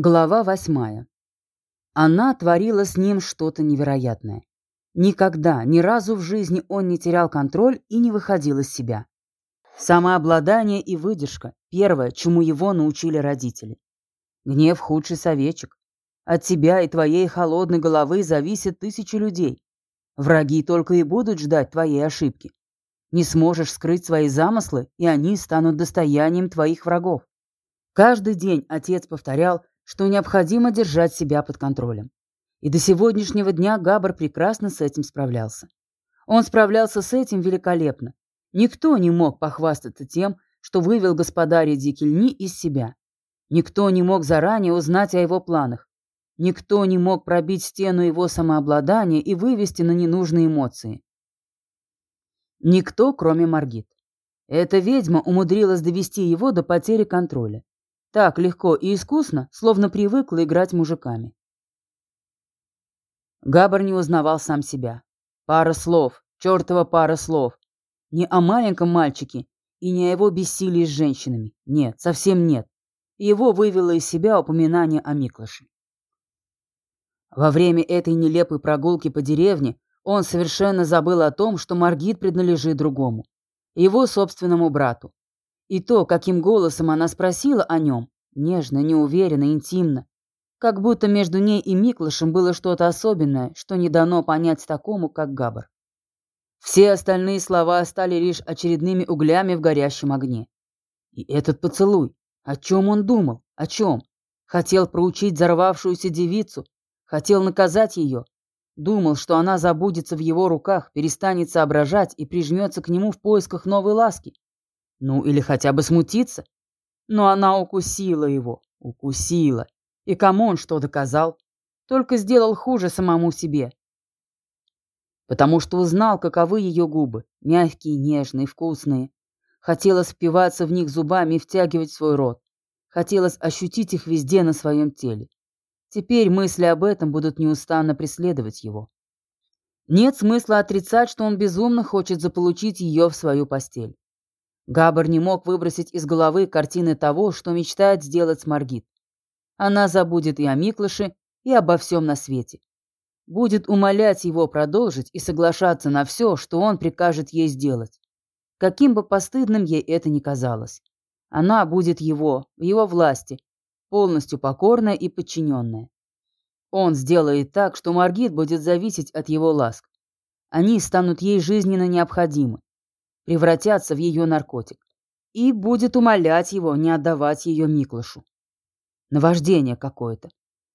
Глава восьмая. Она творила с ним что-то невероятное. Никогда, ни разу в жизни он не терял контроль и не выходил из себя. Самообладание и выдержка – первое, чему его научили родители. Гнев – худший советчик. От тебя и твоей холодной головы зависят тысячи людей. Враги только и будут ждать твоей ошибки. Не сможешь скрыть свои замыслы, и они станут достоянием твоих врагов. Каждый день отец повторял, что необходимо держать себя под контролем. И до сегодняшнего дня Габр прекрасно с этим справлялся. Он справлялся с этим великолепно. Никто не мог похвастаться тем, что вывел господаря Дикельни из себя. Никто не мог заранее узнать о его планах. Никто не мог пробить стену его самообладания и вывести на ненужные эмоции. Никто, кроме Маргит. Эта ведьма умудрилась довести его до потери контроля. Так легко и искусно, словно привыкла играть мужиками. Габар не узнавал сам себя. Пара слов, чертова пара слов. Не о маленьком мальчике и не о его бессилии с женщинами. Нет, совсем нет. Его вывело из себя упоминание о Миклаше. Во время этой нелепой прогулки по деревне он совершенно забыл о том, что Маргит принадлежит другому, его собственному брату. И то, каким голосом она спросила о нем, нежно, неуверенно, интимно, как будто между ней и Миклышем было что-то особенное, что не дано понять такому, как Габар. Все остальные слова стали лишь очередными углями в горящем огне. И этот поцелуй, о чем он думал, о чем? Хотел проучить взорвавшуюся девицу, хотел наказать ее, думал, что она забудется в его руках, перестанет соображать и прижмется к нему в поисках новой ласки. Ну, или хотя бы смутиться. Но она укусила его, укусила. И кому он что доказал? Только сделал хуже самому себе. Потому что узнал, каковы ее губы. Мягкие, нежные, вкусные. Хотелось впиваться в них зубами и втягивать свой рот. Хотелось ощутить их везде на своем теле. Теперь мысли об этом будут неустанно преследовать его. Нет смысла отрицать, что он безумно хочет заполучить ее в свою постель. Габар не мог выбросить из головы картины того, что мечтает сделать с Маргит. Она забудет и о Миклыше, и обо всем на свете. Будет умолять его продолжить и соглашаться на все, что он прикажет ей сделать. Каким бы постыдным ей это ни казалось. Она будет его, в его власти, полностью покорная и подчиненная. Он сделает так, что Маргит будет зависеть от его ласк. Они станут ей жизненно необходимы превратятся в ее наркотик. И будет умолять его не отдавать ее Миклышу. Наваждение какое-то.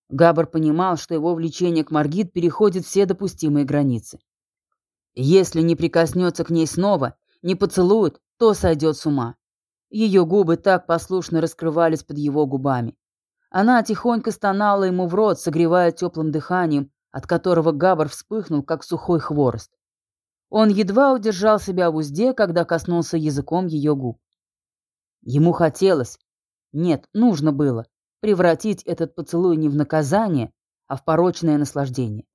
Габар понимал, что его влечение к Маргит переходит все допустимые границы. Если не прикоснется к ней снова, не поцелует, то сойдет с ума. Ее губы так послушно раскрывались под его губами. Она тихонько стонала ему в рот, согревая теплым дыханием, от которого Габар вспыхнул, как сухой хворост. Он едва удержал себя в узде, когда коснулся языком ее губ. Ему хотелось, нет, нужно было, превратить этот поцелуй не в наказание, а в порочное наслаждение.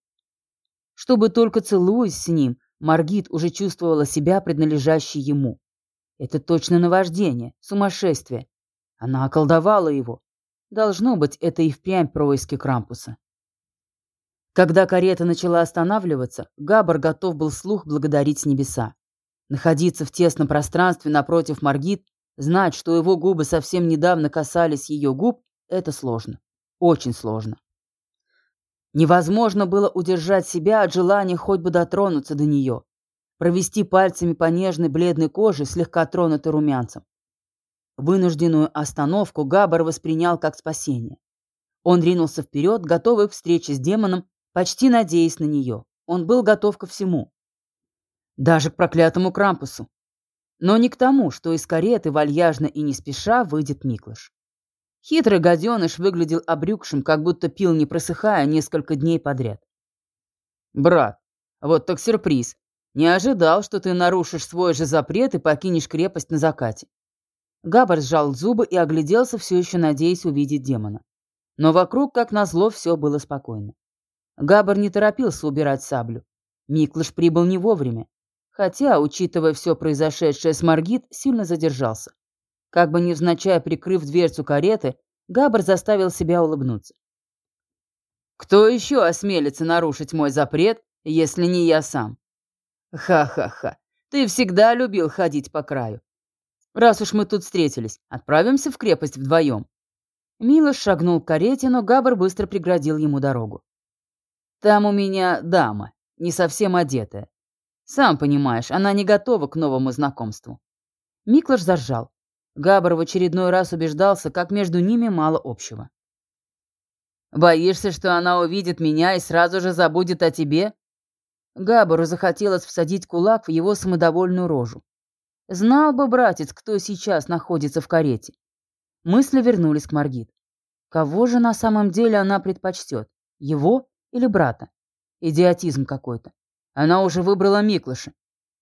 Чтобы только целуясь с ним, Маргит уже чувствовала себя принадлежащей ему. Это точно наваждение, сумасшествие. Она околдовала его. Должно быть, это и впрямь происки Крампуса. Когда карета начала останавливаться, Габар готов был слух благодарить небеса. Находиться в тесном пространстве напротив Маргит, знать, что его губы совсем недавно касались ее губ, это сложно. Очень сложно. Невозможно было удержать себя от желания хоть бы дотронуться до нее, провести пальцами по нежной бледной коже, слегка тронутой румянцем. Вынужденную остановку Габар воспринял как спасение. Он ринулся вперед, готовый к встрече с демоном, почти надеясь на нее. Он был готов ко всему. Даже к проклятому Крампусу. Но не к тому, что из кареты вальяжно и не спеша выйдет Миклыш. Хитрый гаденыш выглядел обрюкшим, как будто пил, не просыхая, несколько дней подряд. «Брат, вот так сюрприз. Не ожидал, что ты нарушишь свой же запрет и покинешь крепость на закате». Габар сжал зубы и огляделся, все еще надеясь увидеть демона. Но вокруг, как назло, все было спокойно. Габар не торопился убирать саблю. Миклыш прибыл не вовремя. Хотя, учитывая все произошедшее с Маргит, сильно задержался. Как бы невзначай прикрыв дверцу кареты, Габр заставил себя улыбнуться. «Кто еще осмелится нарушить мой запрет, если не я сам?» «Ха-ха-ха, ты всегда любил ходить по краю. Раз уж мы тут встретились, отправимся в крепость вдвоем». Милош шагнул к карете, но Габр быстро преградил ему дорогу. «Там у меня дама, не совсем одетая. Сам понимаешь, она не готова к новому знакомству». Миклаш заржал. Габр в очередной раз убеждался, как между ними мало общего. «Боишься, что она увидит меня и сразу же забудет о тебе?» Габару захотелось всадить кулак в его самодовольную рожу. Знал бы, братец, кто сейчас находится в карете. Мысли вернулись к Маргит. Кого же на самом деле она предпочтет? Его или брата? Идиотизм какой-то. Она уже выбрала Миклыша.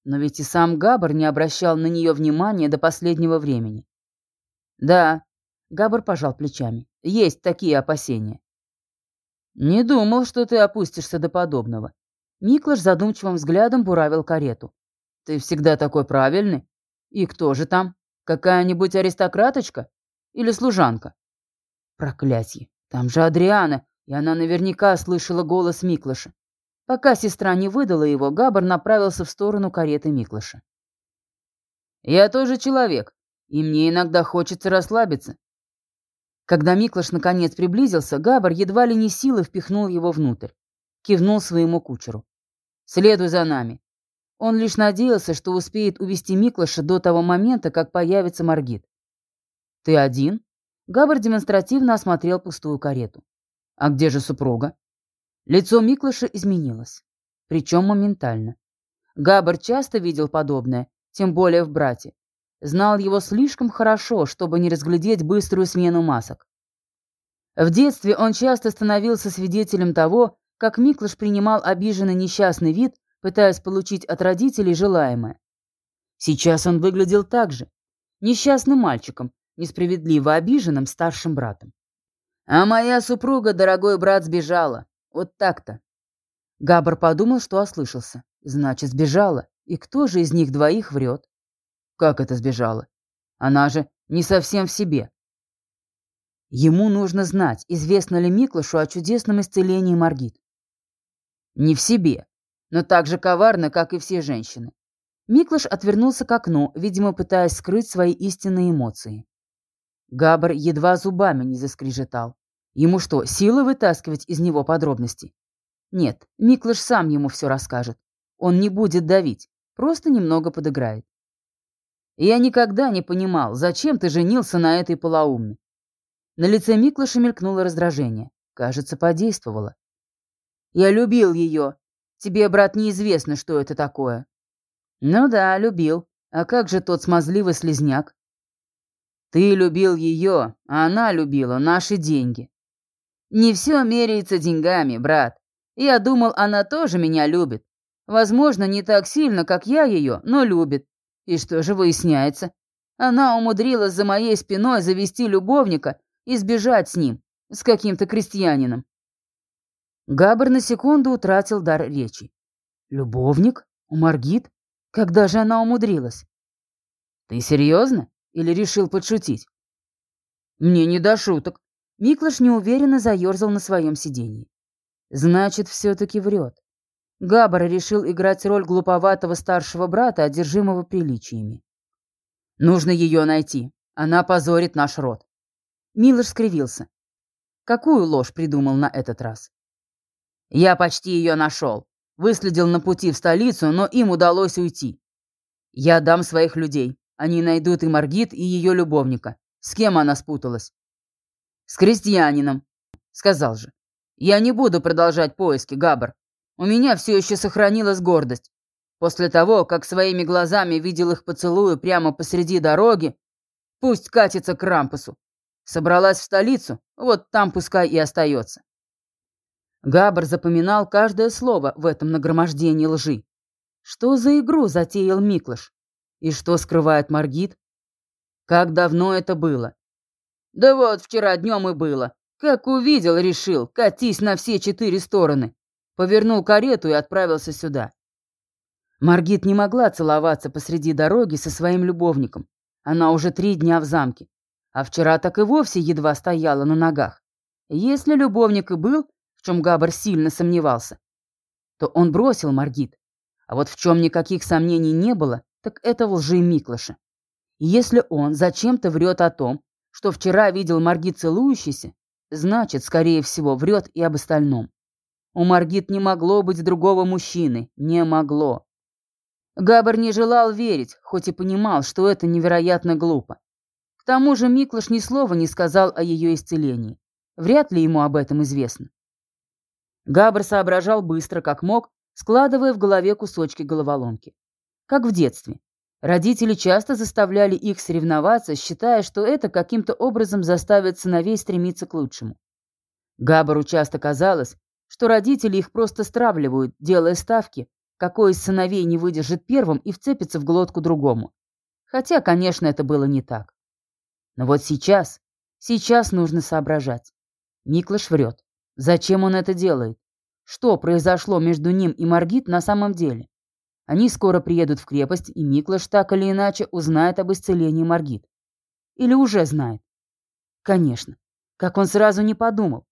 Но ведь и сам Габар не обращал на нее внимания до последнего времени. Да, Габар пожал плечами. Есть такие опасения. Не думал, что ты опустишься до подобного. Миклаш задумчивым взглядом буравил карету. Ты всегда такой правильный. И кто же там? Какая-нибудь аристократочка? Или служанка? Проклятье. Там же Адриана, и она наверняка слышала голос Миклаша. Пока сестра не выдала его, Габар направился в сторону кареты Миклаша. «Я тоже человек, и мне иногда хочется расслабиться». Когда Миклаш наконец приблизился, Габар едва ли не силой впихнул его внутрь. Кивнул своему кучеру. «Следуй за нами». Он лишь надеялся, что успеет увести Миклаша до того момента, как появится Маргит. «Ты один?» Габар демонстративно осмотрел пустую карету. «А где же супруга?» Лицо Миклыша изменилось. Причем моментально. Габар часто видел подобное, тем более в брате. Знал его слишком хорошо, чтобы не разглядеть быструю смену масок. В детстве он часто становился свидетелем того, как Миклыш принимал обиженный несчастный вид, пытаясь получить от родителей желаемое. Сейчас он выглядел так же. Несчастным мальчиком, несправедливо обиженным старшим братом. «А моя супруга, дорогой брат, сбежала. Вот так-то. Габр подумал, что ослышался. Значит, сбежала. И кто же из них двоих врет? Как это сбежала? Она же не совсем в себе. Ему нужно знать, известно ли Миклашу о чудесном исцелении Маргит. Не в себе, но так же коварно, как и все женщины. Миклаш отвернулся к окну, видимо, пытаясь скрыть свои истинные эмоции. Габр едва зубами не заскрежетал. Ему что, силы вытаскивать из него подробности? Нет, Миклыш сам ему все расскажет. Он не будет давить, просто немного подыграет. Я никогда не понимал, зачем ты женился на этой полоумной. На лице Миклыша мелькнуло раздражение. Кажется, подействовало. Я любил ее. Тебе, брат, неизвестно, что это такое. Ну да, любил. А как же тот смазливый слезняк? Ты любил ее, а она любила наши деньги. Не все меряется деньгами, брат. Я думал, она тоже меня любит. Возможно, не так сильно, как я ее, но любит. И что же выясняется? Она умудрилась за моей спиной завести любовника и сбежать с ним, с каким-то крестьянином. Габр на секунду утратил дар речи. Любовник? У Маргит? Когда же она умудрилась? Ты серьезно? Или решил подшутить? Мне не до шуток. Миклаш неуверенно заерзал на своем сиденье. Значит, все-таки врет. Габар решил играть роль глуповатого старшего брата, одержимого приличиями. Нужно ее найти. Она позорит наш род. Милош скривился. Какую ложь придумал на этот раз? Я почти ее нашел. Выследил на пути в столицу, но им удалось уйти. Я дам своих людей. Они найдут и Маргит, и ее любовника. С кем она спуталась? «С крестьянином», — сказал же. «Я не буду продолжать поиски, Габр. У меня все еще сохранилась гордость. После того, как своими глазами видел их поцелую прямо посреди дороги, пусть катится к Рампусу. Собралась в столицу, вот там пускай и остается». Габр запоминал каждое слово в этом нагромождении лжи. Что за игру затеял Миклыш? И что скрывает Маргит? Как давно это было? Да вот вчера днем и было. Как увидел, решил, катись на все четыре стороны. Повернул карету и отправился сюда. Маргит не могла целоваться посреди дороги со своим любовником. Она уже три дня в замке. А вчера так и вовсе едва стояла на ногах. Если любовник и был, в чем Габар сильно сомневался, то он бросил Маргит. А вот в чем никаких сомнений не было, так это в лжи Миклыша. Если он зачем-то врет о том, что вчера видел Маргит целующейся, значит, скорее всего, врет и об остальном. У Маргит не могло быть другого мужчины, не могло. Габар не желал верить, хоть и понимал, что это невероятно глупо. К тому же Миклыш ни слова не сказал о ее исцелении. Вряд ли ему об этом известно. Габр соображал быстро, как мог, складывая в голове кусочки головоломки. Как в детстве. Родители часто заставляли их соревноваться, считая, что это каким-то образом заставит сыновей стремиться к лучшему. Габару часто казалось, что родители их просто стравливают, делая ставки, какой из сыновей не выдержит первым и вцепится в глотку другому. Хотя, конечно, это было не так. Но вот сейчас, сейчас нужно соображать. Миклаш врет. Зачем он это делает? Что произошло между ним и Маргит на самом деле? Они скоро приедут в крепость, и Миклаш так или иначе узнает об исцелении Маргит. Или уже знает. Конечно. Как он сразу не подумал.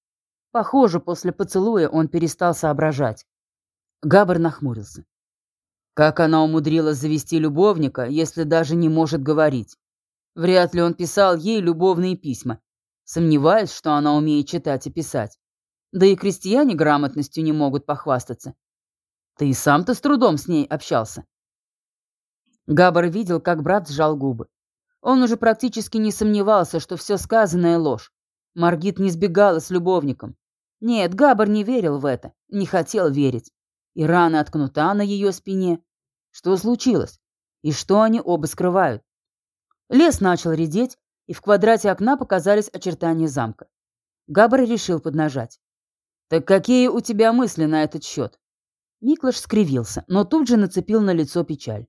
Похоже, после поцелуя он перестал соображать. Габр нахмурился. Как она умудрилась завести любовника, если даже не может говорить? Вряд ли он писал ей любовные письма, Сомневаюсь, что она умеет читать и писать. Да и крестьяне грамотностью не могут похвастаться. Ты и сам-то с трудом с ней общался. Габар видел, как брат сжал губы. Он уже практически не сомневался, что все сказанное ложь. Маргит не сбегала с любовником. Нет, Габар не верил в это, не хотел верить. И рана от кнута на ее спине. Что случилось? И что они оба скрывают? Лес начал редеть, и в квадрате окна показались очертания замка. Габр решил поднажать. «Так какие у тебя мысли на этот счет?» Миклаш скривился, но тут же нацепил на лицо печаль.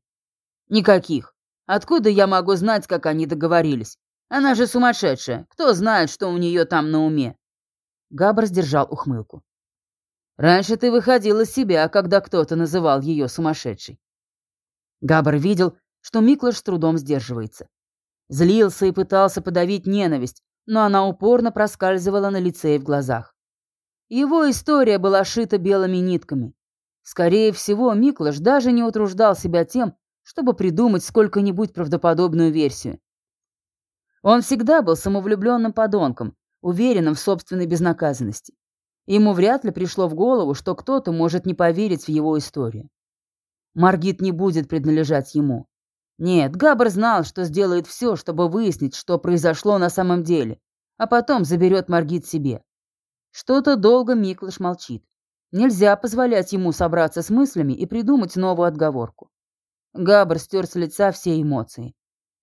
«Никаких. Откуда я могу знать, как они договорились? Она же сумасшедшая. Кто знает, что у нее там на уме?» Габр сдержал ухмылку. «Раньше ты выходил из себя, когда кто-то называл ее сумасшедшей». Габр видел, что Миклаш с трудом сдерживается. Злился и пытался подавить ненависть, но она упорно проскальзывала на лице и в глазах. Его история была шита белыми нитками. Скорее всего, Миклаш даже не утруждал себя тем, чтобы придумать сколько-нибудь правдоподобную версию. Он всегда был самовлюбленным подонком, уверенным в собственной безнаказанности. Ему вряд ли пришло в голову, что кто-то может не поверить в его историю. Маргит не будет принадлежать ему. Нет, Габр знал, что сделает все, чтобы выяснить, что произошло на самом деле, а потом заберет Маргит себе. Что-то долго Миклыш молчит. Нельзя позволять ему собраться с мыслями и придумать новую отговорку. Габр стер с лица все эмоции.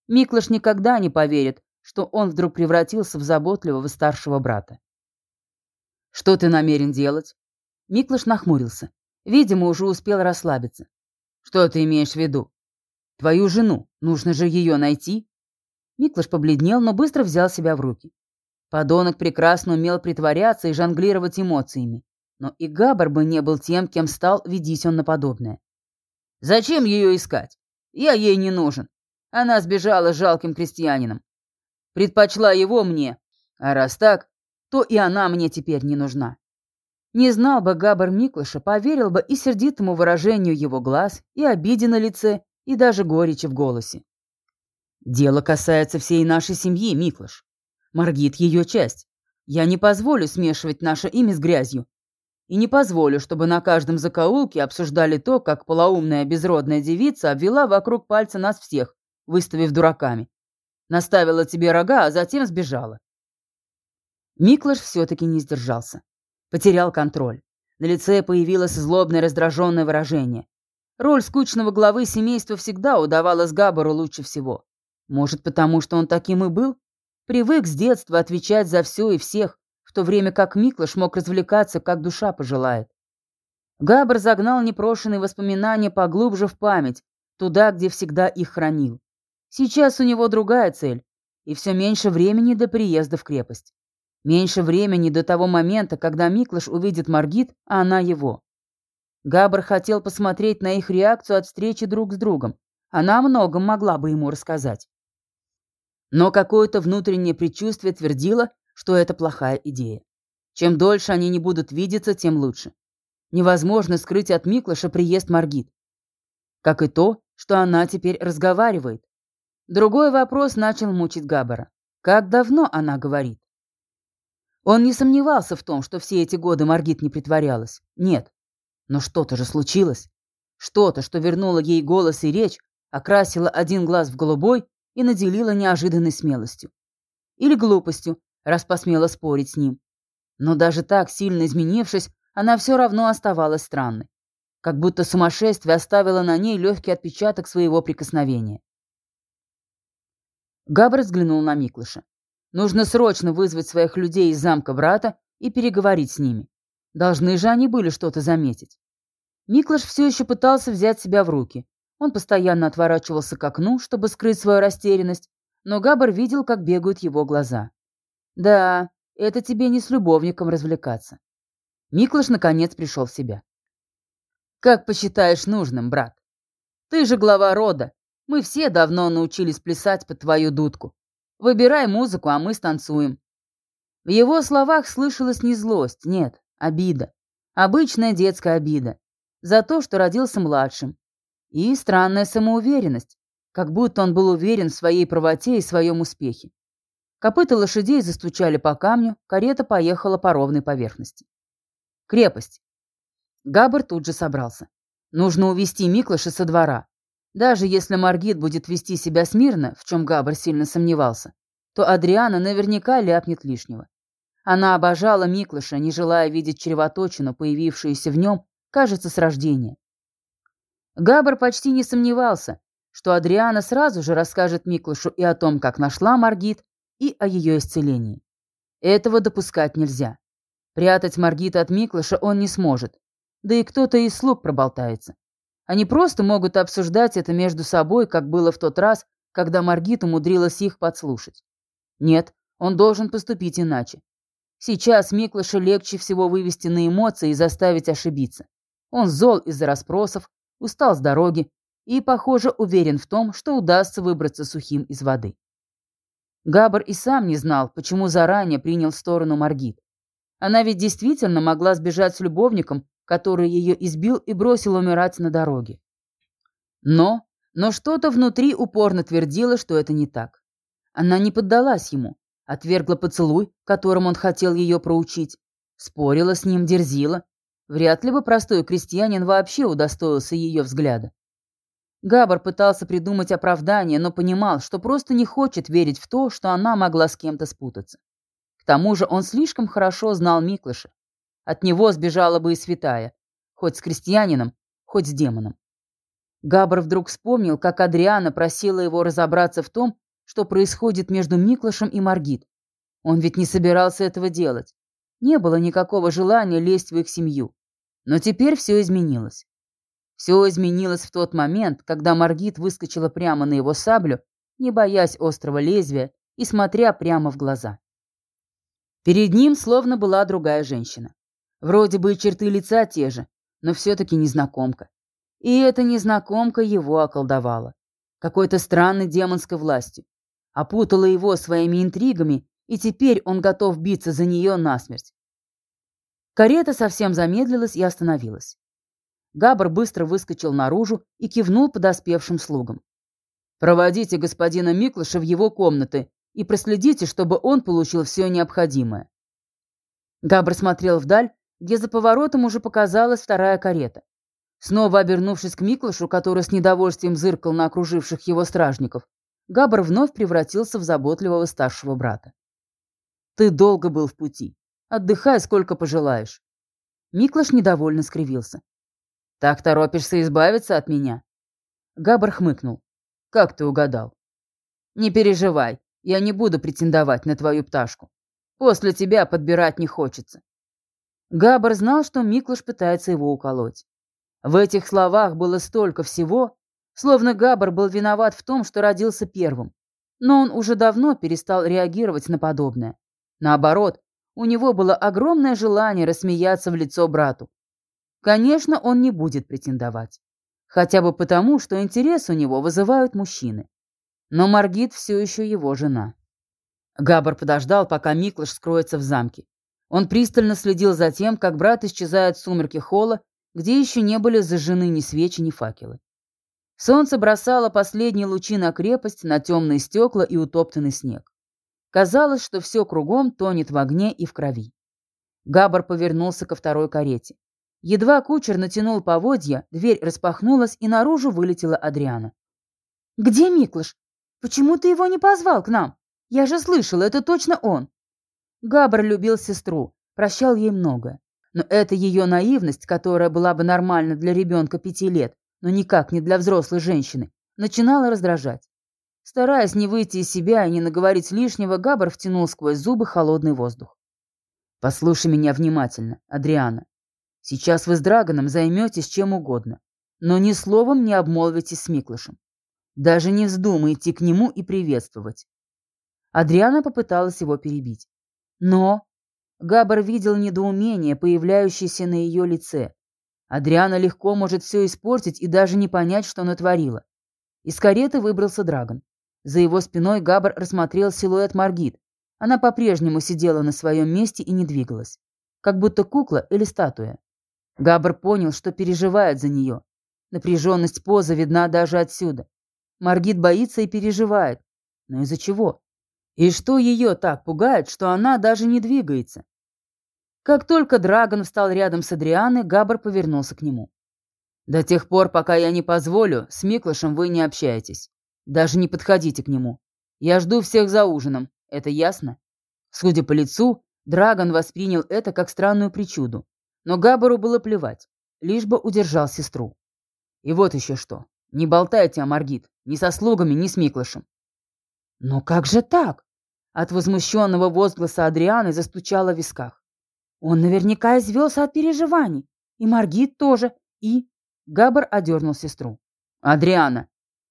Миклыш никогда не поверит, что он вдруг превратился в заботливого старшего брата. «Что ты намерен делать?» Миклыш нахмурился. Видимо, уже успел расслабиться. «Что ты имеешь в виду?» Твою жену. Нужно же ее найти. Миклаш побледнел, но быстро взял себя в руки. Подонок прекрасно умел притворяться и жонглировать эмоциями. Но и Габар бы не был тем, кем стал, ведись он на подобное. «Зачем ее искать? Я ей не нужен. Она сбежала с жалким крестьянином. Предпочла его мне. А раз так, то и она мне теперь не нужна». Не знал бы Габар Миклаша, поверил бы и сердитому выражению его глаз, и обиде на лице, и даже горечи в голосе. «Дело касается всей нашей семьи, Миклаш. Маргит — ее часть. Я не позволю смешивать наше имя с грязью. И не позволю, чтобы на каждом закоулке обсуждали то, как полоумная безродная девица обвела вокруг пальца нас всех, выставив дураками. Наставила тебе рога, а затем сбежала. Миклаш все-таки не сдержался. Потерял контроль. На лице появилось злобное раздраженное выражение. Роль скучного главы семейства всегда удавалась Габару лучше всего. Может, потому что он таким и был? Привык с детства отвечать за все и всех, то время как Миклаш мог развлекаться, как душа пожелает. Габр загнал непрошенные воспоминания поглубже в память, туда, где всегда их хранил. Сейчас у него другая цель, и все меньше времени до приезда в крепость. Меньше времени до того момента, когда Миклаш увидит Маргит, а она его. Габр хотел посмотреть на их реакцию от встречи друг с другом. Она о многом могла бы ему рассказать. Но какое-то внутреннее предчувствие твердило, что это плохая идея. Чем дольше они не будут видеться, тем лучше. Невозможно скрыть от Миклаша приезд Маргит. Как и то, что она теперь разговаривает. Другой вопрос начал мучить Габбара. Как давно она говорит? Он не сомневался в том, что все эти годы Маргит не притворялась. Нет. Но что-то же случилось. Что-то, что вернуло ей голос и речь, окрасило один глаз в голубой и наделило неожиданной смелостью. Или глупостью, раз посмела спорить с ним. Но даже так, сильно изменившись, она все равно оставалась странной. Как будто сумасшествие оставило на ней легкий отпечаток своего прикосновения. Габр взглянул на Миклыша. Нужно срочно вызвать своих людей из замка брата и переговорить с ними. Должны же они были что-то заметить. Миклыш все еще пытался взять себя в руки. Он постоянно отворачивался к окну, чтобы скрыть свою растерянность, но Габр видел, как бегают его глаза. «Да, это тебе не с любовником развлекаться». Миклыш наконец пришел в себя. «Как посчитаешь нужным, брат? Ты же глава рода. Мы все давно научились плясать под твою дудку. Выбирай музыку, а мы станцуем». В его словах слышалась не злость, нет, обида. Обычная детская обида. За то, что родился младшим. И странная самоуверенность, как будто он был уверен в своей правоте и своем успехе. Копыта лошадей застучали по камню, карета поехала по ровной поверхности. Крепость. Габр тут же собрался. Нужно увести Миклыша со двора. Даже если Маргит будет вести себя смирно, в чем Габр сильно сомневался, то Адриана наверняка ляпнет лишнего. Она обожала Миклыша, не желая видеть чревоточину, появившуюся в нем, кажется, с рождения. Габр почти не сомневался, что Адриана сразу же расскажет Миклышу и о том, как нашла Маргит, и о ее исцелении. Этого допускать нельзя. Прятать Маргита от Миклыша он не сможет. Да и кто-то из слуг проболтается. Они просто могут обсуждать это между собой, как было в тот раз, когда Маргит умудрилась их подслушать. Нет, он должен поступить иначе. Сейчас Миклыша легче всего вывести на эмоции и заставить ошибиться. Он зол из-за расспросов, устал с дороги и, похоже, уверен в том, что удастся выбраться сухим из воды. Габр и сам не знал, почему заранее принял сторону Маргит. Она ведь действительно могла сбежать с любовником, который ее избил и бросил умирать на дороге. Но, но что-то внутри упорно твердило, что это не так. Она не поддалась ему, отвергла поцелуй, которым он хотел ее проучить, спорила с ним, дерзила. Вряд ли бы простой крестьянин вообще удостоился ее взгляда. Габар пытался придумать оправдание, но понимал, что просто не хочет верить в то, что она могла с кем-то спутаться. К тому же он слишком хорошо знал Миклыша. От него сбежала бы и святая, хоть с крестьянином, хоть с демоном. Габр вдруг вспомнил, как Адриана просила его разобраться в том, что происходит между Миклышем и Маргит. Он ведь не собирался этого делать. Не было никакого желания лезть в их семью. Но теперь все изменилось. Все изменилось в тот момент, когда Маргит выскочила прямо на его саблю, не боясь острого лезвия и смотря прямо в глаза. Перед ним словно была другая женщина. Вроде бы и черты лица те же, но все-таки незнакомка. И эта незнакомка его околдовала. Какой-то странной демонской властью. Опутала его своими интригами, и теперь он готов биться за нее насмерть. Карета совсем замедлилась и остановилась. Габр быстро выскочил наружу и кивнул подоспевшим слугам. «Проводите господина Миклыша в его комнаты и проследите, чтобы он получил все необходимое». Габр смотрел вдаль, где за поворотом уже показалась вторая карета. Снова обернувшись к Миклышу, который с недовольствием зыркал на окруживших его стражников, Габр вновь превратился в заботливого старшего брата. «Ты долго был в пути. Отдыхай, сколько пожелаешь». Миклыш недовольно скривился. «Так торопишься избавиться от меня?» Габр хмыкнул. «Как ты угадал?» «Не переживай, я не буду претендовать на твою пташку. После тебя подбирать не хочется». Габр знал, что Миклыш пытается его уколоть. В этих словах было столько всего, словно Габр был виноват в том, что родился первым. Но он уже давно перестал реагировать на подобное. Наоборот, у него было огромное желание рассмеяться в лицо брату. Конечно, он не будет претендовать. Хотя бы потому, что интерес у него вызывают мужчины. Но Маргит все еще его жена. Габар подождал, пока Миклыш скроется в замке. Он пристально следил за тем, как брат исчезает в сумерке холла, где еще не были зажжены ни свечи, ни факелы. Солнце бросало последние лучи на крепость, на темные стекла и утоптанный снег. Казалось, что все кругом тонет в огне и в крови. Габар повернулся ко второй карете. Едва кучер натянул поводья, дверь распахнулась, и наружу вылетела Адриана. «Где Миклыш? Почему ты его не позвал к нам? Я же слышала, это точно он!» Габр любил сестру, прощал ей многое. Но это ее наивность, которая была бы нормальна для ребенка пяти лет, но никак не для взрослой женщины, начинала раздражать. Стараясь не выйти из себя и не наговорить лишнего, Габр втянул сквозь зубы холодный воздух. «Послушай меня внимательно, Адриана. Сейчас вы с Драгоном займетесь чем угодно, но ни словом не обмолвитесь с Миклышем. Даже не вздумай идти к нему и приветствовать». Адриана попыталась его перебить. Но Габар видел недоумение, появляющееся на ее лице. Адриана легко может все испортить и даже не понять, что натворила. Из кареты выбрался Драгон. За его спиной Габр рассмотрел силуэт Маргит. Она по-прежнему сидела на своем месте и не двигалась. Как будто кукла или статуя. Габр понял, что переживает за нее. Напряженность позы видна даже отсюда. Маргит боится и переживает. Но из-за чего? И что ее так пугает, что она даже не двигается? Как только Драгон встал рядом с Адрианой, Габр повернулся к нему. «До тех пор, пока я не позволю, с Миклышем вы не общаетесь. Даже не подходите к нему. Я жду всех за ужином. Это ясно?» Судя по лицу, Драгон воспринял это как странную причуду. Но Габару было плевать, лишь бы удержал сестру. И вот еще что. Не болтайте о Маргит, ни со слугами, ни с Миклышем. «Но как же так?» От возмущенного возгласа Адрианы застучало в висках. «Он наверняка извелся от переживаний. И Маргит тоже. И...» Габар одернул сестру. «Адриана,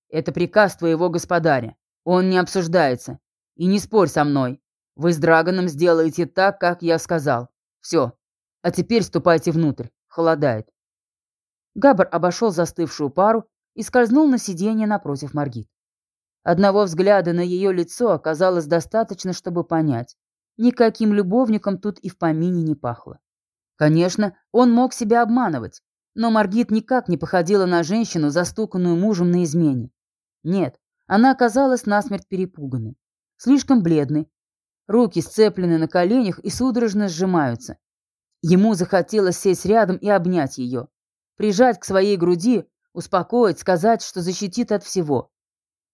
это приказ твоего господаря. Он не обсуждается. И не спорь со мной. Вы с Драгоном сделаете так, как я сказал. Все. А теперь ступайте внутрь. Холодает». Габар обошел застывшую пару и скользнул на сиденье напротив Маргит. Одного взгляда на ее лицо оказалось достаточно, чтобы понять. Никаким любовником тут и в помине не пахло. Конечно, он мог себя обманывать, но Маргит никак не походила на женщину, застуканную мужем на измене. Нет, она оказалась насмерть перепуганной, слишком бледной. Руки сцеплены на коленях и судорожно сжимаются. Ему захотелось сесть рядом и обнять ее, прижать к своей груди, успокоить, сказать, что защитит от всего.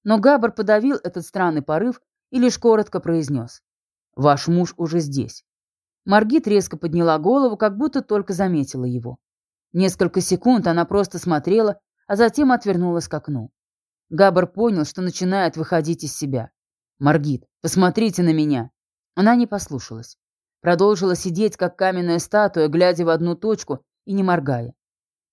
Но Габр подавил этот странный порыв и лишь коротко произнес. «Ваш муж уже здесь». Маргит резко подняла голову, как будто только заметила его. Несколько секунд она просто смотрела, а затем отвернулась к окну. Габр понял, что начинает выходить из себя. «Маргит, посмотрите на меня!» Она не послушалась. Продолжила сидеть, как каменная статуя, глядя в одну точку и не моргая.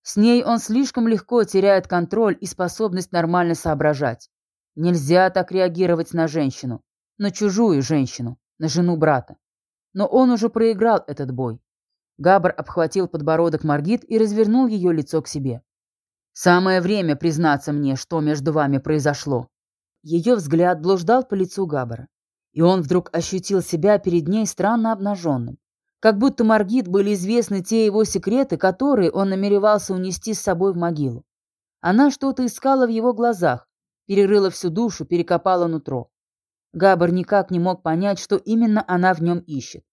С ней он слишком легко теряет контроль и способность нормально соображать. Нельзя так реагировать на женщину, на чужую женщину, на жену брата. Но он уже проиграл этот бой. Габр обхватил подбородок Маргит и развернул ее лицо к себе. «Самое время признаться мне, что между вами произошло». Ее взгляд блуждал по лицу Габбара, и он вдруг ощутил себя перед ней странно обнаженным. Как будто Маргит были известны те его секреты, которые он намеревался унести с собой в могилу. Она что-то искала в его глазах, перерыла всю душу, перекопала нутро. Габар никак не мог понять, что именно она в нем ищет.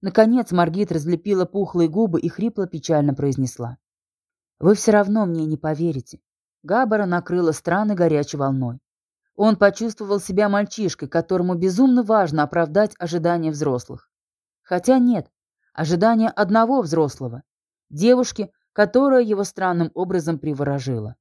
Наконец Маргит разлепила пухлые губы и хрипло печально произнесла. «Вы все равно мне не поверите». Габбара накрыла странной горячей волной. Он почувствовал себя мальчишкой, которому безумно важно оправдать ожидания взрослых. Хотя нет, ожидания одного взрослого. Девушки, которая его странным образом приворожила.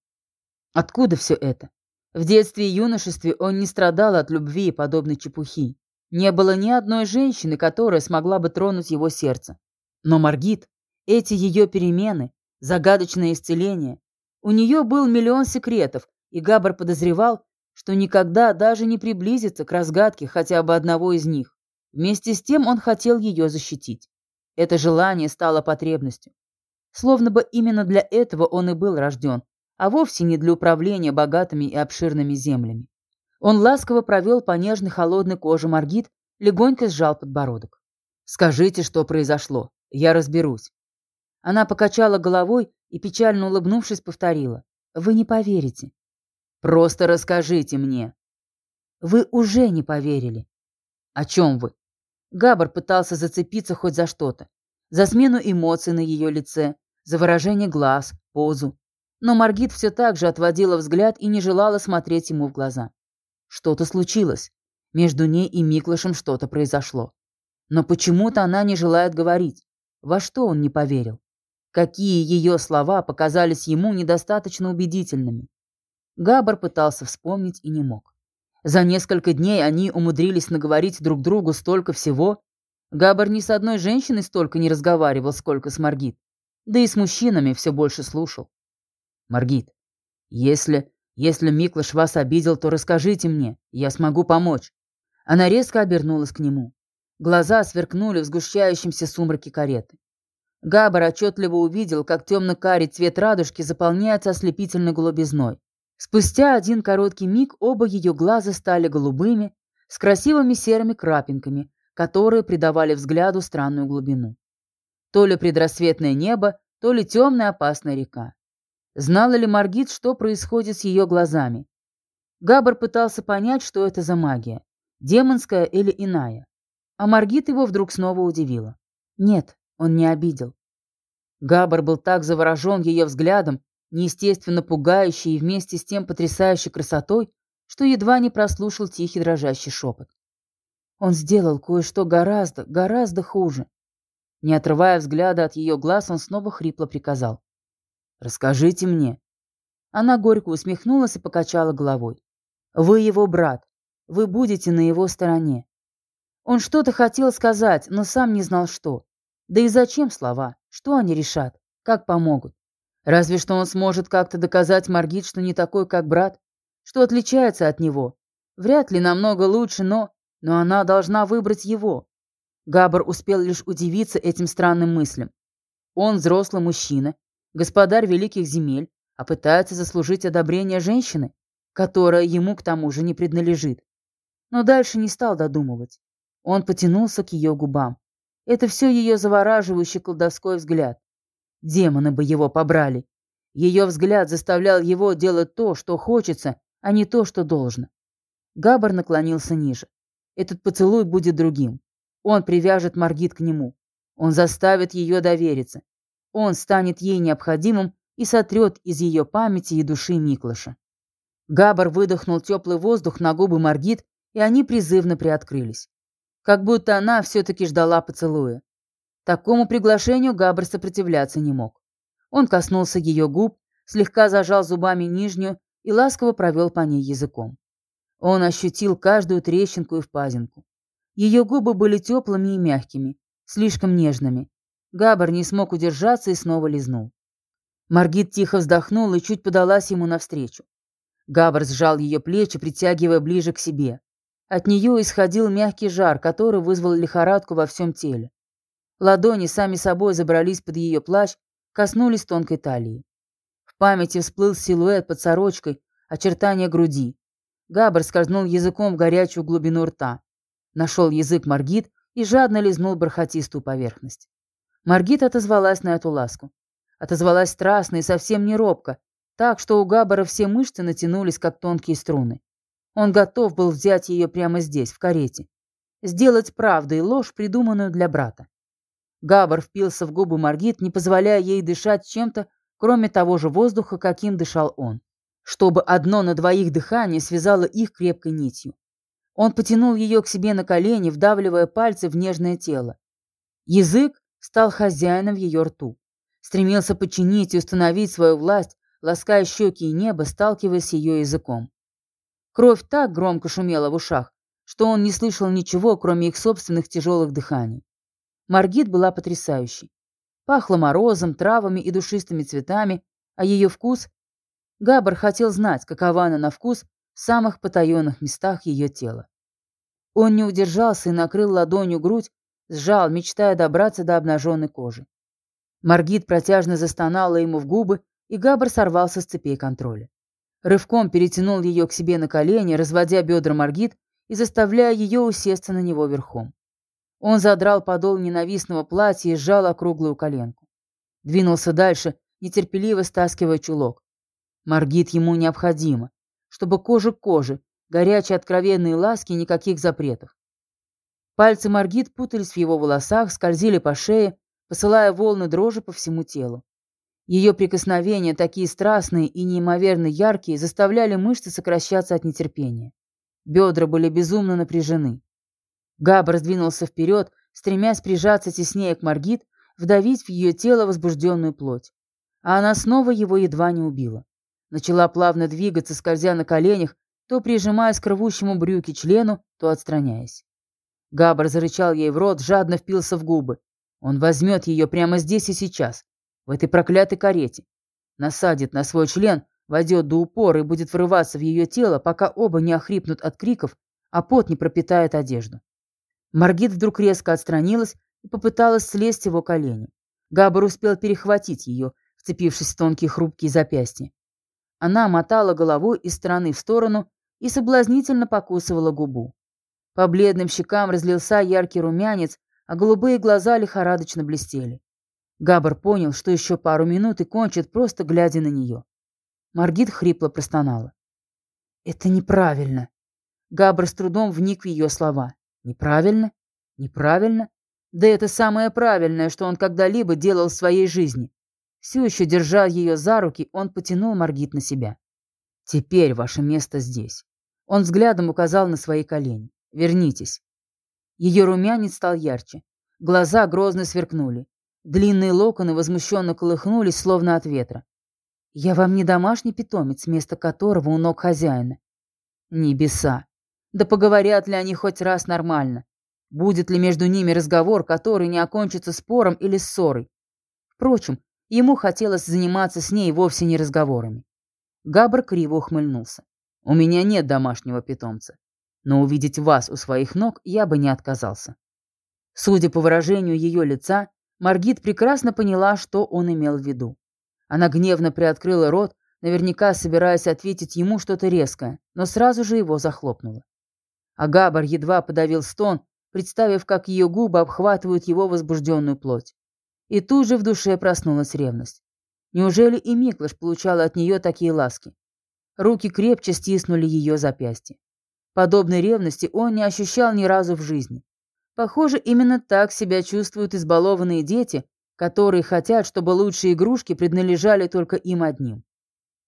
Откуда все это? В детстве и юношестве он не страдал от любви и подобной чепухи. Не было ни одной женщины, которая смогла бы тронуть его сердце. Но Маргит, эти ее перемены, загадочное исцеление, у нее был миллион секретов, и Габр подозревал, что никогда даже не приблизится к разгадке хотя бы одного из них. Вместе с тем он хотел ее защитить. Это желание стало потребностью. Словно бы именно для этого он и был рожден, а вовсе не для управления богатыми и обширными землями. Он ласково провел по нежной холодной коже Маргит, легонько сжал подбородок. «Скажите, что произошло. Я разберусь». Она покачала головой и, печально улыбнувшись, повторила. «Вы не поверите». «Просто расскажите мне». «Вы уже не поверили». «О чем вы?» Габар пытался зацепиться хоть за что-то. За смену эмоций на ее лице, за выражение глаз, позу. Но Маргит все так же отводила взгляд и не желала смотреть ему в глаза. Что-то случилось. Между ней и Миклышем что-то произошло. Но почему-то она не желает говорить. Во что он не поверил? Какие ее слова показались ему недостаточно убедительными? Габар пытался вспомнить и не мог. За несколько дней они умудрились наговорить друг другу столько всего. Габар ни с одной женщиной столько не разговаривал, сколько с Маргит. Да и с мужчинами все больше слушал. «Маргит, если если Миклыш вас обидел, то расскажите мне, я смогу помочь». Она резко обернулась к нему. Глаза сверкнули в сгущающемся сумраке кареты. Габар отчетливо увидел, как темно-карий цвет радужки заполняется ослепительной голубизной. Спустя один короткий миг оба ее глаза стали голубыми, с красивыми серыми крапинками, которые придавали взгляду странную глубину. То ли предрассветное небо, то ли темная опасная река. Знала ли Маргит, что происходит с ее глазами? Габар пытался понять, что это за магия, демонская или иная. А Маргит его вдруг снова удивила. Нет, он не обидел. Габар был так заворожен ее взглядом, неестественно пугающей и вместе с тем потрясающей красотой, что едва не прослушал тихий дрожащий шепот. Он сделал кое-что гораздо, гораздо хуже. Не отрывая взгляда от ее глаз, он снова хрипло приказал. Расскажите мне». Она горько усмехнулась и покачала головой. «Вы его брат. Вы будете на его стороне». Он что-то хотел сказать, но сам не знал что. Да и зачем слова? Что они решат? Как помогут? Разве что он сможет как-то доказать Маргит, что не такой, как брат, что отличается от него. Вряд ли намного лучше, но... Но она должна выбрать его. Габар успел лишь удивиться этим странным мыслям. Он взрослый мужчина, господарь великих земель, а пытается заслужить одобрение женщины, которая ему к тому же не принадлежит. Но дальше не стал додумывать. Он потянулся к ее губам. Это все ее завораживающий колдовской взгляд. Демоны бы его побрали. Ее взгляд заставлял его делать то, что хочется, а не то, что должно. Габар наклонился ниже. Этот поцелуй будет другим. Он привяжет Маргит к нему. Он заставит ее довериться. Он станет ей необходимым и сотрет из ее памяти и души Миклыша. Габар выдохнул теплый воздух на губы Маргит, и они призывно приоткрылись. Как будто она все-таки ждала поцелуя. Такому приглашению Габр сопротивляться не мог. Он коснулся ее губ, слегка зажал зубами нижнюю и ласково провел по ней языком. Он ощутил каждую трещинку и впадинку. Ее губы были теплыми и мягкими, слишком нежными, Габар не смог удержаться и снова лизнул. Маргит тихо вздохнула и чуть подалась ему навстречу. Габар сжал ее плечи, притягивая ближе к себе. От нее исходил мягкий жар, который вызвал лихорадку во всем теле. Ладони сами собой забрались под ее плащ, коснулись тонкой талии. В памяти всплыл силуэт под сорочкой, очертания груди. Габар скользнул языком в горячую глубину рта. Нашел язык Маргит и жадно лизнул бархатистую поверхность. Маргит отозвалась на эту ласку. Отозвалась страстно и совсем не робко, так что у Габбара все мышцы натянулись, как тонкие струны. Он готов был взять ее прямо здесь, в карете. Сделать правду и ложь, придуманную для брата. Габбар впился в губы Маргит, не позволяя ей дышать чем-то, кроме того же воздуха, каким дышал он. Чтобы одно на двоих дыхание связало их крепкой нитью. Он потянул ее к себе на колени, вдавливая пальцы в нежное тело. Язык, стал хозяином в ее рту. Стремился подчинить и установить свою власть, лаская щеки и небо, сталкиваясь с ее языком. Кровь так громко шумела в ушах, что он не слышал ничего, кроме их собственных тяжелых дыханий. Маргит была потрясающей. Пахло морозом, травами и душистыми цветами, а ее вкус... Габар хотел знать, какова она на вкус в самых потаенных местах ее тела. Он не удержался и накрыл ладонью грудь, сжал, мечтая добраться до обнаженной кожи. Маргит протяжно застонала ему в губы, и Габр сорвался с цепей контроля. Рывком перетянул ее к себе на колени, разводя бедра Маргит и заставляя ее усесться на него верхом. Он задрал подол ненавистного платья и сжал округлую коленку. Двинулся дальше, нетерпеливо стаскивая чулок. Маргит ему необходимо, чтобы кожа к коже, горячие откровенные ласки, никаких запретов. Пальцы Маргит путались в его волосах, скользили по шее, посылая волны дрожи по всему телу. Ее прикосновения, такие страстные и неимоверно яркие, заставляли мышцы сокращаться от нетерпения. Бедра были безумно напряжены. Габ раздвинулся вперед, стремясь прижаться теснее к Маргит, вдавить в ее тело возбужденную плоть. А она снова его едва не убила. Начала плавно двигаться, скользя на коленях, то прижимаясь к рвущему брюки члену, то отстраняясь. Габр зарычал ей в рот, жадно впился в губы. Он возьмет ее прямо здесь и сейчас, в этой проклятой карете. Насадит на свой член, войдет до упора и будет врываться в ее тело, пока оба не охрипнут от криков, а пот не пропитает одежду. Маргит вдруг резко отстранилась и попыталась слезть его колени. Габр успел перехватить ее, вцепившись в тонкие хрупкие запястья. Она мотала головой из стороны в сторону и соблазнительно покусывала губу. По бледным щекам разлился яркий румянец, а голубые глаза лихорадочно блестели. Габар понял, что еще пару минут и кончит, просто глядя на нее. Маргит хрипло простонала. «Это неправильно». Габр с трудом вник в ее слова. «Неправильно? Неправильно? Да это самое правильное, что он когда-либо делал в своей жизни». Все еще держа ее за руки, он потянул Маргит на себя. «Теперь ваше место здесь». Он взглядом указал на свои колени. «Вернитесь». Ее румянец стал ярче. Глаза грозно сверкнули. Длинные локоны возмущенно колыхнулись, словно от ветра. «Я вам не домашний питомец, место которого у ног хозяина». «Небеса! Да поговорят ли они хоть раз нормально? Будет ли между ними разговор, который не окончится спором или ссорой? Впрочем, ему хотелось заниматься с ней вовсе не разговорами. Габр криво ухмыльнулся. «У меня нет домашнего питомца, но увидеть вас у своих ног я бы не отказался». Судя по выражению ее лица, Маргит прекрасно поняла, что он имел в виду. Она гневно приоткрыла рот, наверняка собираясь ответить ему что-то резкое, но сразу же его захлопнула. А Габар едва подавил стон, представив, как ее губы обхватывают его возбужденную плоть. И тут же в душе проснулась ревность. Неужели и Миклаш получала от нее такие ласки? Руки крепче стиснули ее запястье. Подобной ревности он не ощущал ни разу в жизни. Похоже, именно так себя чувствуют избалованные дети, которые хотят, чтобы лучшие игрушки принадлежали только им одним.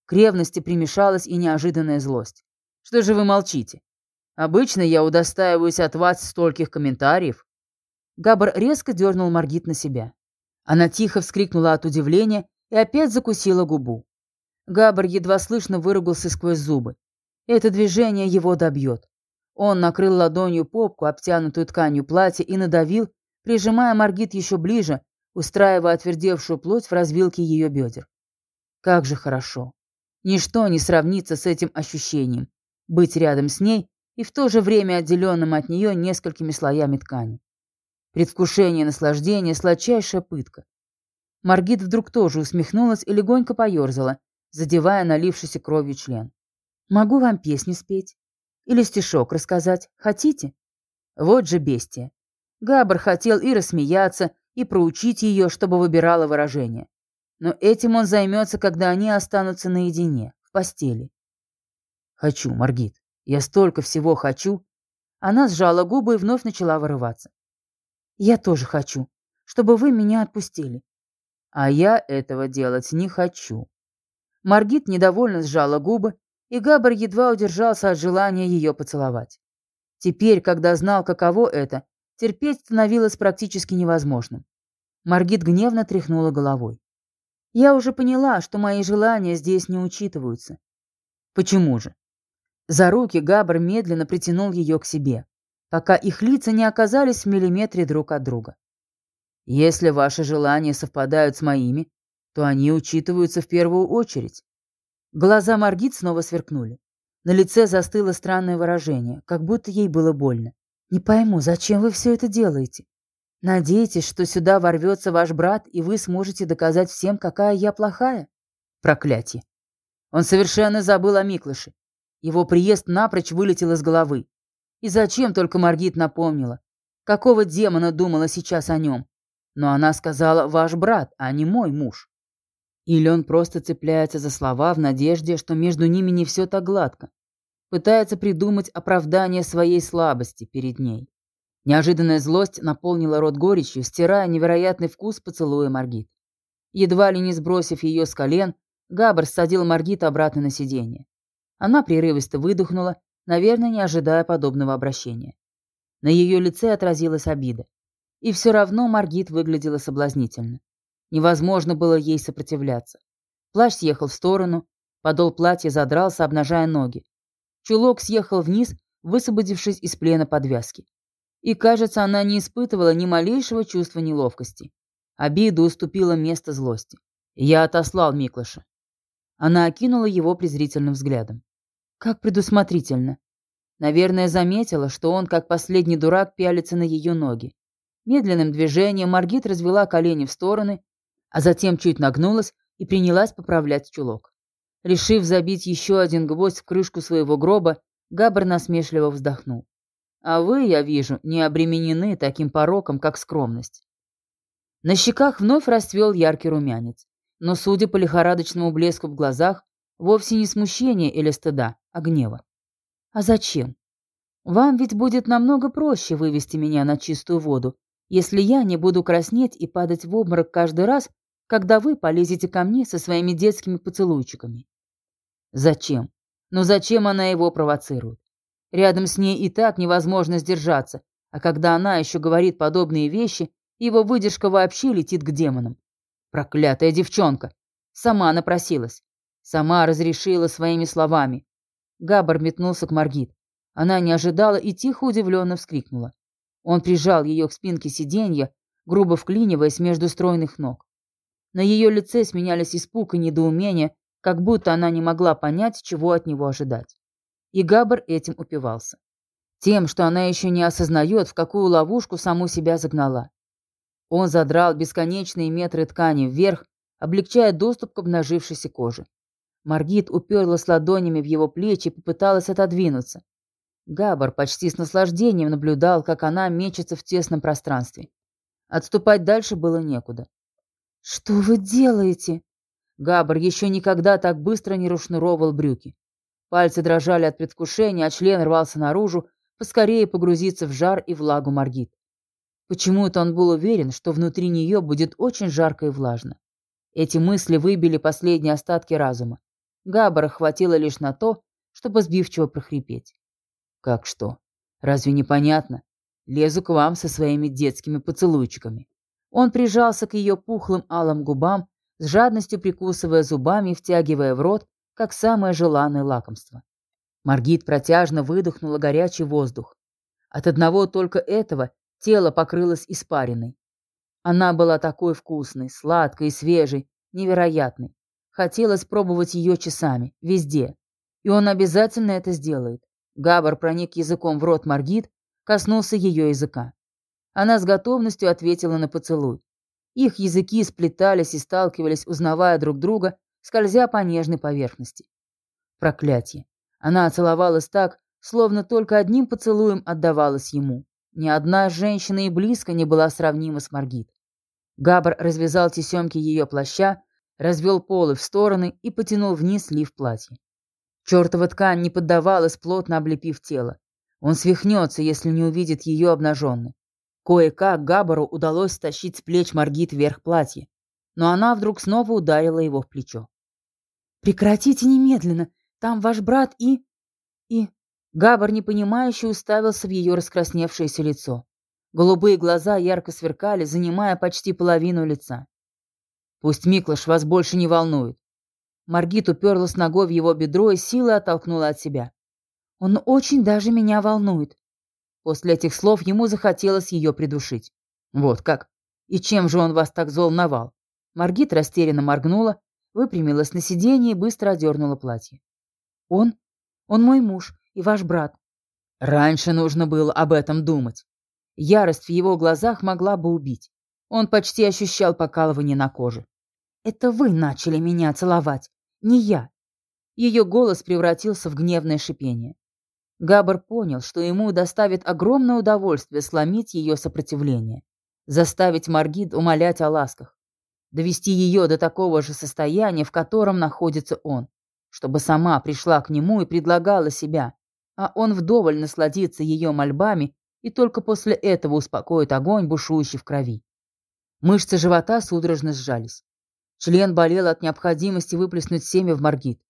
К ревности примешалась и неожиданная злость. Что же вы молчите? Обычно я удостаиваюсь от вас стольких комментариев. Габр резко дернул Маргит на себя. Она тихо вскрикнула от удивления и опять закусила губу. Габр едва слышно выругался сквозь зубы. Это движение его добьет. Он накрыл ладонью попку, обтянутую тканью платья, и надавил, прижимая Маргит еще ближе, устраивая отвердевшую плоть в развилке ее бедер. Как же хорошо. Ничто не сравнится с этим ощущением. Быть рядом с ней и в то же время отделенным от нее несколькими слоями ткани. Предвкушение наслаждения – сладчайшая пытка. Маргит вдруг тоже усмехнулась и легонько поерзала, задевая налившийся кровью член. «Могу вам песню спеть?» Или стишок рассказать? Хотите? Вот же бестия. Габр хотел и рассмеяться, и проучить ее, чтобы выбирала выражение. Но этим он займется, когда они останутся наедине, в постели. «Хочу, Маргит. Я столько всего хочу». Она сжала губы и вновь начала вырываться. «Я тоже хочу, чтобы вы меня отпустили». «А я этого делать не хочу». Маргит недовольно сжала губы, и Габр едва удержался от желания ее поцеловать. Теперь, когда знал, каково это, терпеть становилось практически невозможным. Маргит гневно тряхнула головой. «Я уже поняла, что мои желания здесь не учитываются». «Почему же?» За руки Габр медленно притянул ее к себе, пока их лица не оказались в миллиметре друг от друга. «Если ваши желания совпадают с моими, то они учитываются в первую очередь. Глаза Маргит снова сверкнули. На лице застыло странное выражение, как будто ей было больно. «Не пойму, зачем вы все это делаете? Надеетесь, что сюда ворвется ваш брат, и вы сможете доказать всем, какая я плохая? Проклятие!» Он совершенно забыл о Миклыше. Его приезд напрочь вылетел из головы. И зачем только Маргит напомнила? Какого демона думала сейчас о нем? Но она сказала «ваш брат», а не «мой муж». Или он просто цепляется за слова в надежде, что между ними не все так гладко. Пытается придумать оправдание своей слабости перед ней. Неожиданная злость наполнила рот горечью, стирая невероятный вкус поцелуя Маргит. Едва ли не сбросив ее с колен, Габр садил Маргит обратно на сиденье. Она прерывисто выдохнула, наверное, не ожидая подобного обращения. На ее лице отразилась обида. И все равно Маргит выглядела соблазнительно. Невозможно было ей сопротивляться. Плащ съехал в сторону, подол платья задрался, обнажая ноги. Чулок съехал вниз, высвободившись из плена подвязки. И, кажется, она не испытывала ни малейшего чувства неловкости. Обида уступила место злости. Я отослал Миклыша. Она окинула его презрительным взглядом. Как предусмотрительно. Наверное, заметила, что он, как последний дурак, пялится на ее ноги. Медленным движением Маргит развела колени в стороны, а затем чуть нагнулась и принялась поправлять чулок. Решив забить еще один гвоздь в крышку своего гроба, Габр насмешливо вздохнул. «А вы, я вижу, не обременены таким пороком, как скромность». На щеках вновь расцвел яркий румянец но, судя по лихорадочному блеску в глазах, вовсе не смущение или стыда, а гнева. А зачем? Вам ведь будет намного проще вывести меня на чистую воду, если я не буду краснеть и падать в обморок каждый раз, когда вы полезете ко мне со своими детскими поцелуйчиками. Зачем? Но зачем она его провоцирует? Рядом с ней и так невозможно сдержаться, а когда она еще говорит подобные вещи, его выдержка вообще летит к демонам. Проклятая девчонка! Сама напросилась. Сама разрешила своими словами. Габар метнулся к Маргит. Она не ожидала и тихо удивленно вскрикнула. Он прижал ее к спинке сиденья, грубо вклиниваясь между стройных ног. На ее лице сменялись испуг и недоумение, как будто она не могла понять, чего от него ожидать. И Габар этим упивался. Тем, что она еще не осознает, в какую ловушку саму себя загнала. Он задрал бесконечные метры ткани вверх, облегчая доступ к обнажившейся коже. Маргит уперлась ладонями в его плечи и попыталась отодвинуться. Габар почти с наслаждением наблюдал, как она мечется в тесном пространстве. Отступать дальше было некуда. «Что вы делаете?» Габар еще никогда так быстро не расшнуровал брюки. Пальцы дрожали от предвкушения, а член рвался наружу, поскорее погрузиться в жар и влагу Маргит. Почему-то он был уверен, что внутри нее будет очень жарко и влажно. Эти мысли выбили последние остатки разума. Габбара хватило лишь на то, чтобы сбивчиво прохрипеть. «Как что? Разве непонятно? Лезу к вам со своими детскими поцелуйчиками». Он прижался к ее пухлым алым губам, с жадностью прикусывая зубами и втягивая в рот, как самое желанное лакомство. Маргит протяжно выдохнула горячий воздух. От одного только этого Тело покрылось испариной. Она была такой вкусной, сладкой и свежей, невероятной. Хотелось пробовать ее часами, везде. И он обязательно это сделает. Габар проник языком в рот Маргит, коснулся ее языка. Она с готовностью ответила на поцелуй. Их языки сплетались и сталкивались, узнавая друг друга, скользя по нежной поверхности. Проклятие. Она целовалась так, словно только одним поцелуем отдавалась ему. Ни одна женщина и близко не была сравнима с Маргит. Габр развязал тесемки ее плаща, развел полы в стороны и потянул вниз лиф платья. Чертова ткань не поддавалась, плотно облепив тело. Он свихнется, если не увидит ее обнаженной. Кое-как Габару удалось стащить с плеч Маргит вверх платья, но она вдруг снова ударила его в плечо. «Прекратите немедленно! Там ваш брат и... и...» Габар непонимающе уставился в ее раскрасневшееся лицо. Голубые глаза ярко сверкали, занимая почти половину лица. «Пусть Миклаш вас больше не волнует». Маргит уперлась ногой в его бедро и силой оттолкнула от себя. «Он очень даже меня волнует». После этих слов ему захотелось ее придушить. «Вот как? И чем же он вас так взволновал?» Маргит растерянно моргнула, выпрямилась на сиденье и быстро одернула платье. «Он? Он мой муж и ваш брат. Раньше нужно было об этом думать. Ярость в его глазах могла бы убить. Он почти ощущал покалывание на коже. «Это вы начали меня целовать, не я». Ее голос превратился в гневное шипение. Габар понял, что ему доставит огромное удовольствие сломить ее сопротивление, заставить Маргит умолять о ласках, довести ее до такого же состояния, в котором находится он, чтобы сама пришла к нему и предлагала себя, а он вдоволь насладится ее мольбами и только после этого успокоит огонь, бушующий в крови. Мышцы живота судорожно сжались. Член болел от необходимости выплеснуть семя в Маргит.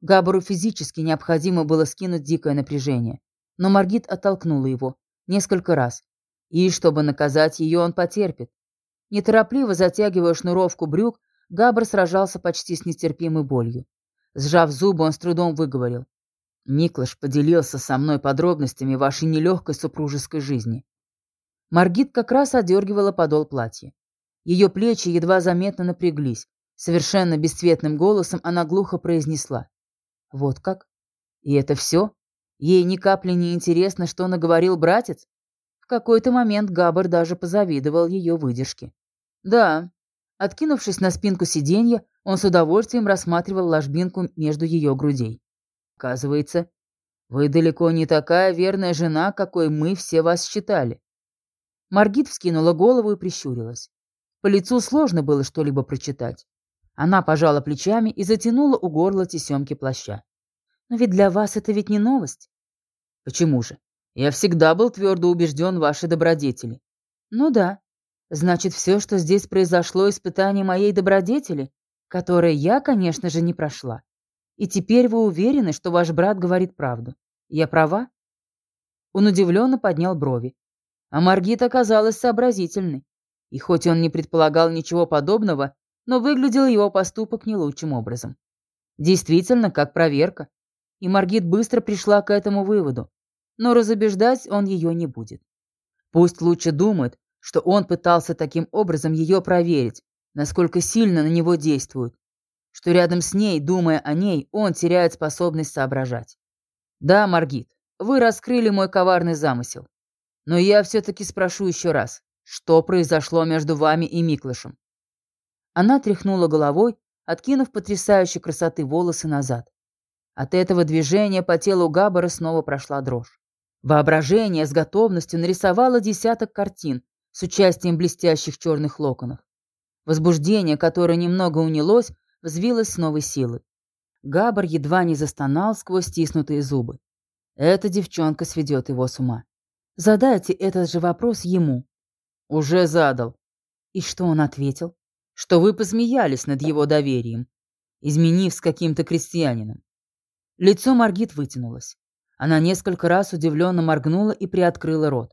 Габару физически необходимо было скинуть дикое напряжение, но Маргит оттолкнула его несколько раз, и, чтобы наказать ее, он потерпит. Неторопливо затягивая шнуровку брюк, Габр сражался почти с нестерпимой болью. Сжав зубы, он с трудом выговорил. Миклаш поделился со мной подробностями вашей нелегкой супружеской жизни. Маргит как раз одергивала подол платья. Ее плечи едва заметно напряглись. Совершенно бесцветным голосом она глухо произнесла. «Вот как? И это все? Ей ни капли не интересно, что наговорил братец?» В какой-то момент Габар даже позавидовал ее выдержке. «Да». Откинувшись на спинку сиденья, он с удовольствием рассматривал ложбинку между ее грудей. Оказывается, вы далеко не такая верная жена, какой мы все вас считали. Маргит вскинула голову и прищурилась. По лицу сложно было что-либо прочитать. Она пожала плечами и затянула у горла тесемки плаща. Но ведь для вас это ведь не новость. Почему же? Я всегда был твердо убежден в вашей добродетели. Ну да. Значит, все, что здесь произошло, испытание моей добродетели, которое я, конечно же, не прошла. И теперь вы уверены, что ваш брат говорит правду? Я права?» Он удивленно поднял брови. А Маргит оказалась сообразительной. И хоть он не предполагал ничего подобного, но выглядел его поступок не лучшим образом. Действительно, как проверка. И Маргит быстро пришла к этому выводу. Но разубеждать он ее не будет. Пусть лучше думает, что он пытался таким образом ее проверить, насколько сильно на него действуют, что рядом с ней, думая о ней, он теряет способность соображать. Да, Маргит, вы раскрыли мой коварный замысел. Но я все-таки спрошу еще раз, что произошло между вами и Миклышем? Она тряхнула головой, откинув потрясающей красоты волосы назад. От этого движения по телу Габбара снова прошла дрожь. Воображение с готовностью нарисовало десяток картин с участием блестящих черных локонов. Возбуждение, которое немного унялось, взвилась с новой силы. Габар едва не застонал сквозь стиснутые зубы. Эта девчонка сведет его с ума. Задайте этот же вопрос ему. Уже задал. И что он ответил? Что вы посмеялись над его доверием, изменив с каким-то крестьянином. Лицо Маргит вытянулось. Она несколько раз удивленно моргнула и приоткрыла рот.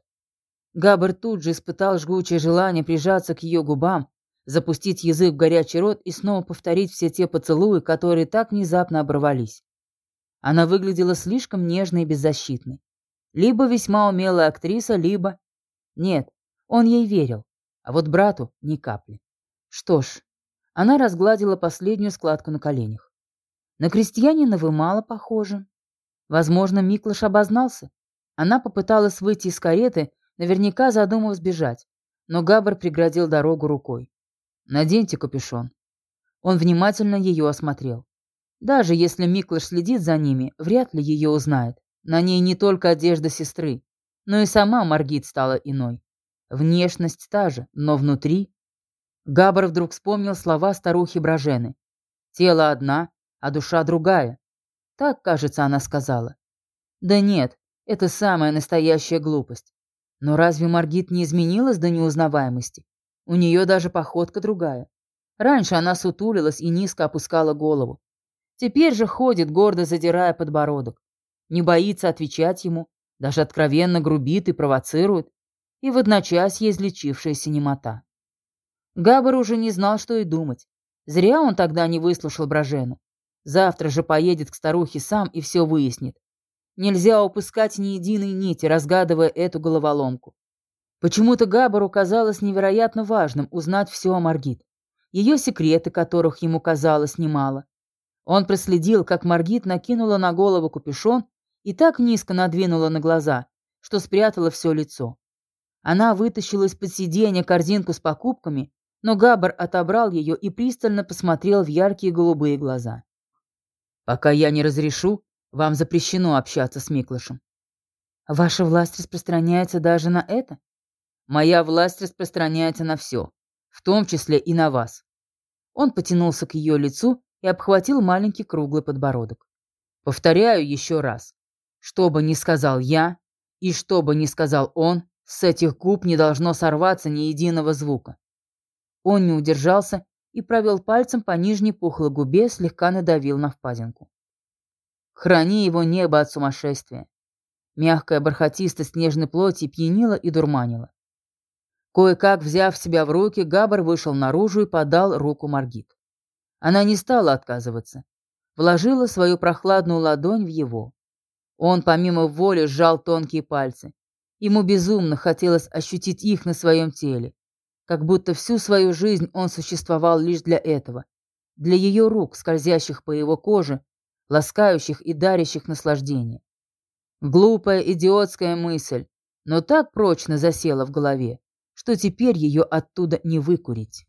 Габар тут же испытал жгучее желание прижаться к ее губам, запустить язык в горячий рот и снова повторить все те поцелуи, которые так внезапно оборвались. Она выглядела слишком нежной и беззащитной. Либо весьма умелая актриса, либо... Нет, он ей верил, а вот брату ни капли. Что ж, она разгладила последнюю складку на коленях. На крестьянина вы мало похожи. Возможно, Миклыш обознался. Она попыталась выйти из кареты, наверняка задумав сбежать, но Габр преградил дорогу рукой. Наденьте капюшон». Он внимательно ее осмотрел. Даже если Миклыш следит за ними, вряд ли ее узнает. На ней не только одежда сестры, но и сама Маргит стала иной. Внешность та же, но внутри... Габр вдруг вспомнил слова старухи Брожены. «Тело одна, а душа другая». Так, кажется, она сказала. Да нет, это самая настоящая глупость. Но разве Маргит не изменилась до неузнаваемости? У нее даже походка другая. Раньше она сутулилась и низко опускала голову. Теперь же ходит, гордо задирая подбородок. Не боится отвечать ему, даже откровенно грубит и провоцирует. И в одночасье излечившаяся немота. Габар уже не знал, что и думать. Зря он тогда не выслушал Брожену. Завтра же поедет к старухе сам и все выяснит. Нельзя упускать ни единой нити, разгадывая эту головоломку. Почему-то Габару казалось невероятно важным узнать все о Маргит, ее секреты, которых ему казалось немало. Он проследил, как Маргит накинула на голову капюшон и так низко надвинула на глаза, что спрятала все лицо. Она вытащила из-под сиденья корзинку с покупками, но Габар отобрал ее и пристально посмотрел в яркие голубые глаза. Пока я не разрешу, вам запрещено общаться с Миклышем. Ваша власть распространяется даже на это? Моя власть распространяется на все, в том числе и на вас. Он потянулся к ее лицу и обхватил маленький круглый подбородок. Повторяю еще раз. Что бы ни сказал я, и что бы ни сказал он, с этих губ не должно сорваться ни единого звука. Он не удержался и провел пальцем по нижней пухлой губе, слегка надавил на впадинку. Храни его небо от сумасшествия. Мягкая бархатистость нежной плоти пьянила и дурманила. Кое-как, взяв себя в руки, Габар вышел наружу и подал руку Маргит. Она не стала отказываться. Вложила свою прохладную ладонь в его. Он помимо воли сжал тонкие пальцы. Ему безумно хотелось ощутить их на своем теле. Как будто всю свою жизнь он существовал лишь для этого. Для ее рук, скользящих по его коже, ласкающих и дарящих наслаждение. Глупая, идиотская мысль, но так прочно засела в голове, что теперь ее оттуда не выкурить.